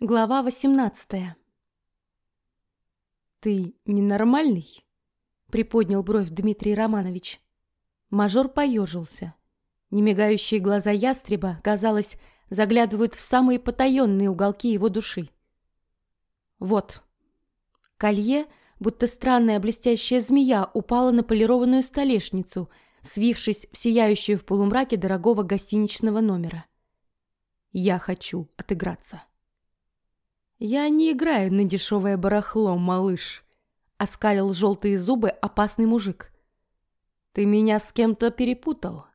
Глава восемнадцатая. «Ты ненормальный?» — приподнял бровь Дмитрий Романович. Мажор поежился. Немигающие глаза ястреба, казалось, заглядывают в самые потаенные уголки его души. «Вот». Колье, будто странная блестящая змея, упала на полированную столешницу, свившись в сияющую в полумраке дорогого гостиничного номера. «Я хочу отыграться». «Я не играю на дешевое барахло, малыш», — оскалил желтые зубы опасный мужик. «Ты меня с кем-то перепутал.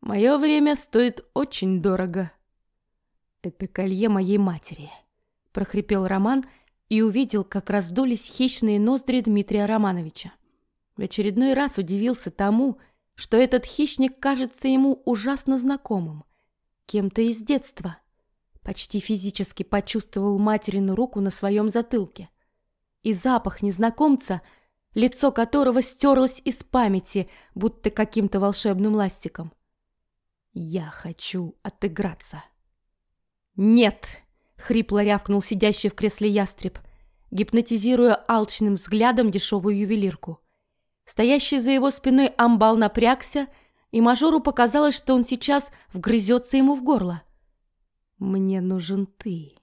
Мое время стоит очень дорого». «Это колье моей матери», — прохрипел Роман и увидел, как раздулись хищные ноздри Дмитрия Романовича. В очередной раз удивился тому, что этот хищник кажется ему ужасно знакомым, кем-то из детства — Почти физически почувствовал материну руку на своем затылке. И запах незнакомца, лицо которого стерлось из памяти, будто каким-то волшебным ластиком. «Я хочу отыграться». «Нет!» — хрипло рявкнул сидящий в кресле ястреб, гипнотизируя алчным взглядом дешевую ювелирку. Стоящий за его спиной амбал напрягся, и мажору показалось, что он сейчас вгрызется ему в горло. Мне нужен ты.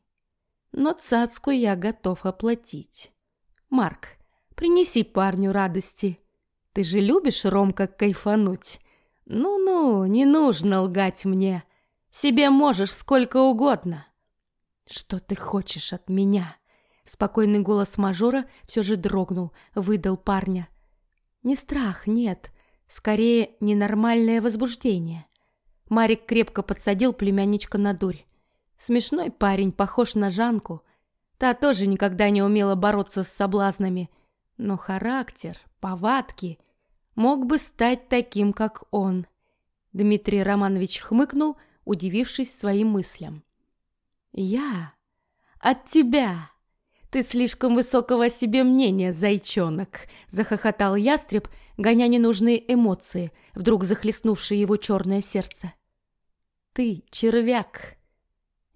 Но цацку я готов оплатить. Марк, принеси парню радости. Ты же любишь, Ромка, кайфануть. Ну-ну, не нужно лгать мне. Себе можешь сколько угодно. Что ты хочешь от меня? Спокойный голос мажора все же дрогнул, выдал парня. Не страх, нет, скорее ненормальное возбуждение. Марик крепко подсадил племянничка на дурь. Смешной парень, похож на Жанку. Та тоже никогда не умела бороться с соблазнами, но характер, повадки мог бы стать таким, как он. Дмитрий Романович хмыкнул, удивившись своим мыслям. Я от тебя. Ты слишком высокого себе мнения, зайчонок, захохотал ястреб, гоня ненужные эмоции, вдруг захлестнувшие его черное сердце. Ты червяк,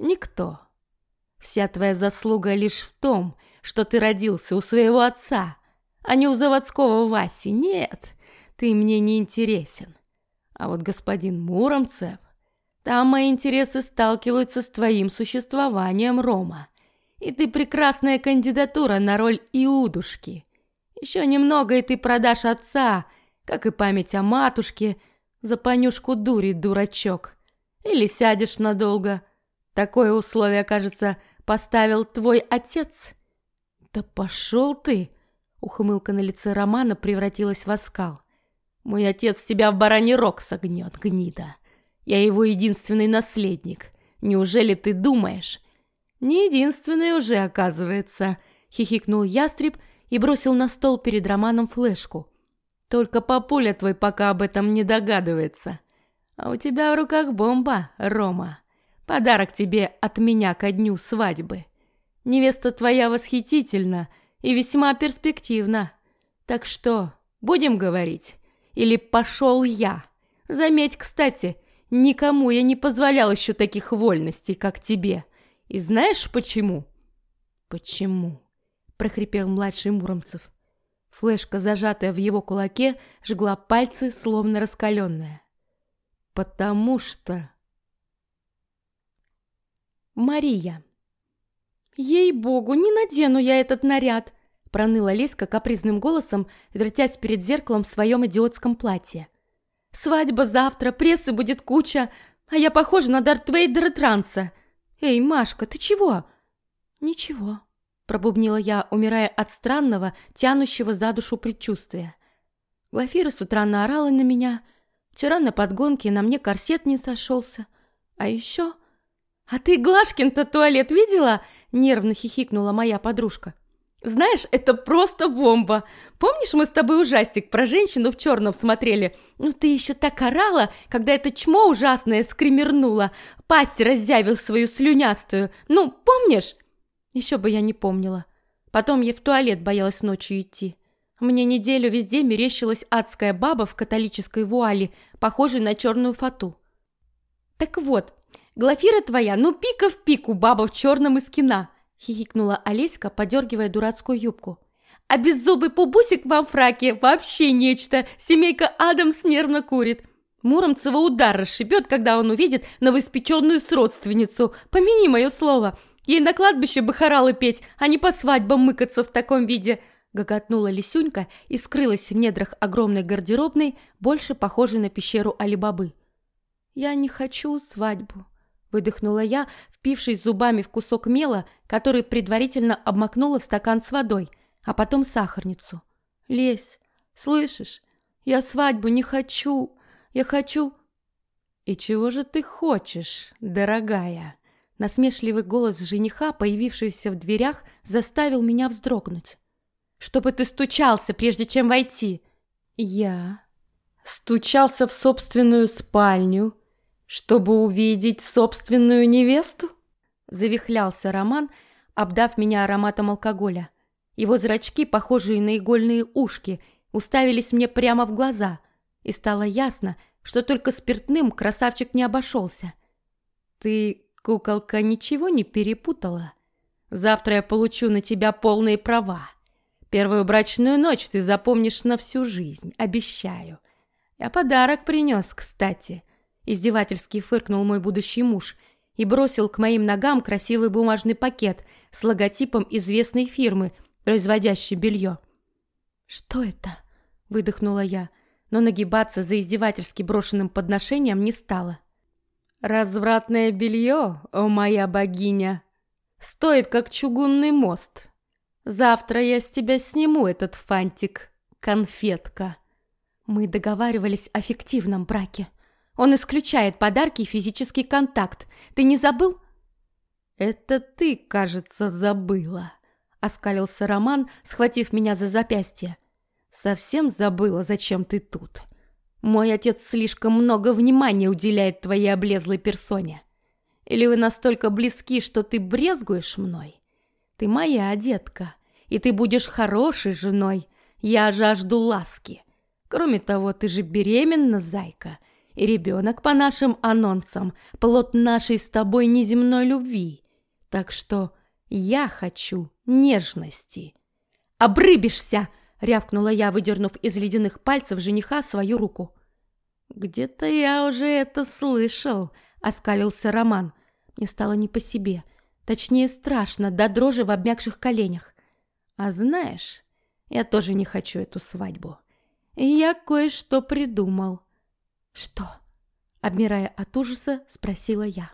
Никто. Вся твоя заслуга лишь в том, что ты родился у своего отца, а не у заводского Васи. Нет, ты мне не интересен. А вот господин Муромцев, там мои интересы сталкиваются с твоим существованием, Рома. И ты прекрасная кандидатура на роль Иудушки. Еще немного, и ты продашь отца, как и память о матушке, за понюшку дури, дурачок. Или сядешь надолго, Такое условие, кажется, поставил твой отец. Да пошел ты! Ухмылка на лице Романа превратилась в оскал. Мой отец тебя в бараний рог согнет, гнида. Я его единственный наследник. Неужели ты думаешь? Не единственный уже, оказывается, хихикнул ястреб и бросил на стол перед Романом флешку. Только папуля твой пока об этом не догадывается. А у тебя в руках бомба, Рома. Подарок тебе от меня ко дню свадьбы. Невеста твоя восхитительна и весьма перспективна. Так что, будем говорить? Или пошел я? Заметь, кстати, никому я не позволял еще таких вольностей, как тебе. И знаешь почему? Почему? прохрипел младший Муромцев. Флешка, зажатая в его кулаке, жгла пальцы, словно раскаленная. «Потому что...» Мария. «Ей-богу, не надену я этот наряд!» проныла Леська капризным голосом, вертясь перед зеркалом в своем идиотском платье. «Свадьба завтра, прессы будет куча, а я похожа на Дарт Вейдера Транса. Эй, Машка, ты чего?» «Ничего», — пробубнила я, умирая от странного, тянущего за душу предчувствия. Глафира с утра наорала на меня. Вчера на подгонке на мне корсет не сошелся. А еще «А ты Глашкин-то туалет видела?» – нервно хихикнула моя подружка. «Знаешь, это просто бомба! Помнишь, мы с тобой ужастик про женщину в черном смотрели? Ну ты еще так орала, когда это чмо ужасное скримернуло, пасть раззявил свою слюнястую. Ну, помнишь?» Еще бы я не помнила. Потом я в туалет боялась ночью идти. Мне неделю везде мерещилась адская баба в католической вуале, похожей на черную фату. Так вот, Глафира твоя, ну пика в пику, баба в черном из кино!» хихикнула Олеська, подергивая дурацкую юбку. «А беззубый пубусик во фраке вообще нечто! Семейка Адамс нервно курит!» Муромцева удар расшибет, когда он увидит новоиспеченную сродственницу. Помяни мое слово. Ей на кладбище бы хоралы петь, а не по свадьбам мыкаться в таком виде. Гоготнула Лисюнька и скрылась в недрах огромной гардеробной, больше похожей на пещеру Алибабы. «Я не хочу свадьбу», — выдохнула я, впившись зубами в кусок мела, который предварительно обмакнула в стакан с водой, а потом сахарницу. «Лесь, слышишь? Я свадьбу не хочу. Я хочу...» «И чего же ты хочешь, дорогая?» Насмешливый голос жениха, появившийся в дверях, заставил меня вздрогнуть. «Чтобы ты стучался, прежде чем войти!» «Я...» Стучался в собственную спальню, чтобы увидеть собственную невесту? Завихлялся Роман, обдав меня ароматом алкоголя. Его зрачки, похожие на игольные ушки, уставились мне прямо в глаза, и стало ясно, что только спиртным красавчик не обошелся. Ты, куколка, ничего не перепутала? Завтра я получу на тебя полные права. Первую брачную ночь ты запомнишь на всю жизнь, обещаю. Я подарок принес, кстати. Издевательски фыркнул мой будущий муж и бросил к моим ногам красивый бумажный пакет с логотипом известной фирмы, производящей белье. «Что это?» – выдохнула я, но нагибаться за издевательски брошенным подношением не стала. «Развратное белье, о моя богиня, стоит как чугунный мост. Завтра я с тебя сниму этот фантик, конфетка». Мы договаривались о фиктивном браке. Он исключает подарки и физический контакт. Ты не забыл? Это ты, кажется, забыла, оскалился Роман, схватив меня за запястье. Совсем забыла, зачем ты тут. Мой отец слишком много внимания уделяет твоей облезлой персоне. Или вы настолько близки, что ты брезгуешь мной? Ты моя детка, и ты будешь хорошей женой. Я жажду ласки. Кроме того, ты же беременна, зайка. И ребенок, по нашим анонсам, плод нашей с тобой неземной любви. Так что я хочу нежности. «Обрыбишься!» — рявкнула я, выдернув из ледяных пальцев жениха свою руку. «Где-то я уже это слышал», — оскалился Роман. Мне стало не по себе. Точнее, страшно, до дрожи в обмякших коленях. «А знаешь, я тоже не хочу эту свадьбу. Я кое-что придумал». «Что?» — обмирая от ужаса, спросила я.